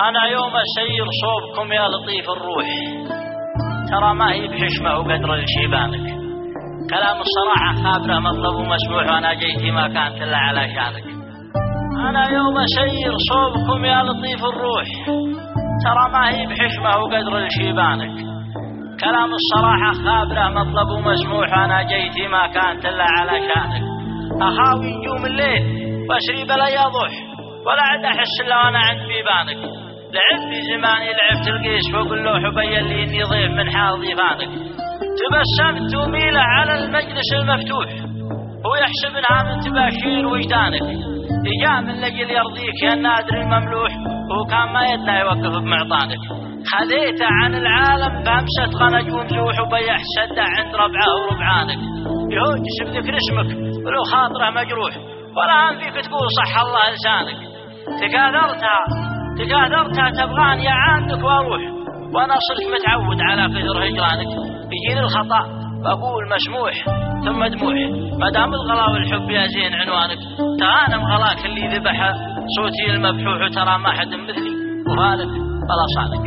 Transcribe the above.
أنا يوم أسير صوبكم يا لطيف الروح. ترى ما هي بحشمة وقدر لشيبانك. كلام الصراحة خابرة مطلب ومسموح وأنا جيتي ما كانت إلا على شانك. أنا يوم أسير صوبكم يا لطيف الروح. ترى ما هي بحشمة وقدر لشيبانك. كلام الصراحة خابرة مطلب ومسموح وأنا جيتي ما كانت إلا على شانك. أخاوي نجوم الليل وأسري بلا يضح ولا عد أحس إلا وأنا عند بيبانك. لعب في زماني لعبت القيس فوق اللوح وبين لي اني ضيف من حال ضيفانك تبسمت وميله على المجلس المفتوح. هو يحسبنها من تباشير وجدانك. إجا من يرضيك يا النادر المملوح. هو كان ما يدنا يوقف بمعطانك. خذيته عن العالم بهمسة غنج ومزوح وبيح سدع عند ربعه وربعانك. يهوجس بذكر اسمك ولو خاطره مجروح. ولا أن فيك تقول صح الله لسانك. تكاثرتها. تقادرتها تبغاني عندك وأروح. وأنا صرت متعود على كثر هجرانك. يجيني الخطأ. بقول مسموح ثم دموح. ما دام الغلا والحب يا زين عنوانك تغانم غلاك اللي ذبح صوتي المبحوح وترى ما حد مثلي. وهالك بلا صانك